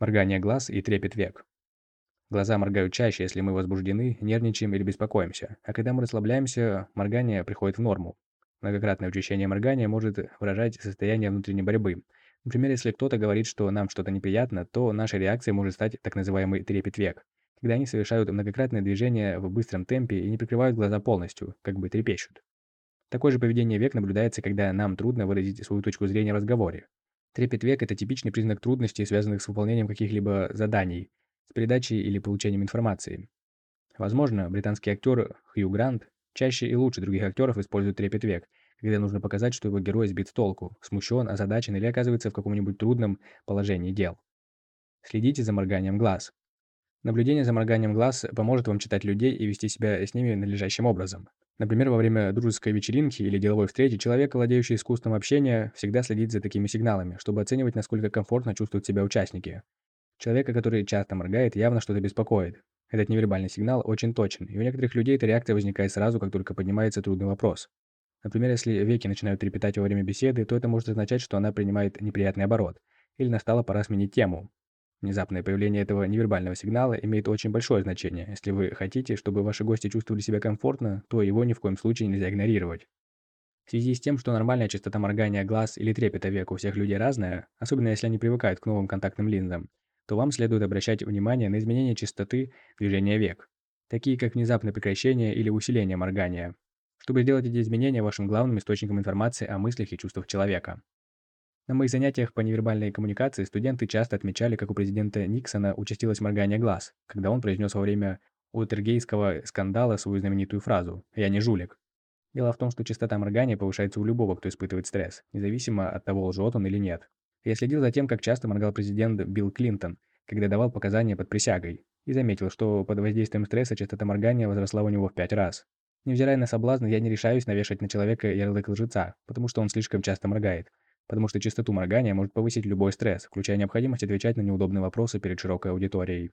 Моргание глаз и трепет век. Глаза моргают чаще, если мы возбуждены, нервничаем или беспокоимся, а когда мы расслабляемся, моргание приходит в норму. Многократное учащение моргания может выражать состояние внутренней борьбы. Например, если кто-то говорит, что нам что-то неприятно, то наша реакция может стать так называемый трепет век, когда они совершают многократное движение в быстром темпе и не прикрывают глаза полностью, как бы трепещут. Такое же поведение век наблюдается, когда нам трудно выразить свою точку зрения в разговоре. Трепет век – это типичный признак трудностей, связанных с выполнением каких-либо заданий, с передачей или получением информации. Возможно, британский актер Хью Грант чаще и лучше других актеров использует трепет век, когда нужно показать, что его герой сбит с толку, смущен, озадачен или оказывается в каком-нибудь трудном положении дел. Следите за морганием глаз. Наблюдение за морганием глаз поможет вам читать людей и вести себя с ними надлежащим образом. Например, во время дружеской вечеринки или деловой встречи человек, владеющий искусством общения, всегда следит за такими сигналами, чтобы оценивать, насколько комфортно чувствуют себя участники. Человека, который часто моргает, явно что-то беспокоит. Этот невербальный сигнал очень точен, и у некоторых людей эта реакция возникает сразу, как только поднимается трудный вопрос. Например, если веки начинают трепетать во время беседы, то это может означать, что она принимает неприятный оборот, или настала пора сменить тему. Внезапное появление этого невербального сигнала имеет очень большое значение. Если вы хотите, чтобы ваши гости чувствовали себя комфортно, то его ни в коем случае нельзя игнорировать. В связи с тем, что нормальная частота моргания глаз или трепета век у всех людей разная, особенно если они привыкают к новым контактным линзам, то вам следует обращать внимание на изменения частоты движения век, такие как внезапное прекращение или усиление моргания, чтобы сделать эти изменения вашим главным источником информации о мыслях и чувствах человека. На моих занятиях по невербальной коммуникации студенты часто отмечали, как у президента Никсона участилось моргание глаз, когда он произнес во время Утергейского скандала свою знаменитую фразу «Я не жулик». Дело в том, что частота моргания повышается у любого, кто испытывает стресс, независимо от того, лжет он или нет. Я следил за тем, как часто моргал президент Билл Клинтон, когда давал показания под присягой, и заметил, что под воздействием стресса частота моргания возросла у него в пять раз. Невзирая на соблазн, я не решаюсь навешать на человека ярлык лжеца, потому что он слишком часто моргает потому что частоту моргания может повысить любой стресс, включая необходимость отвечать на неудобные вопросы перед широкой аудиторией.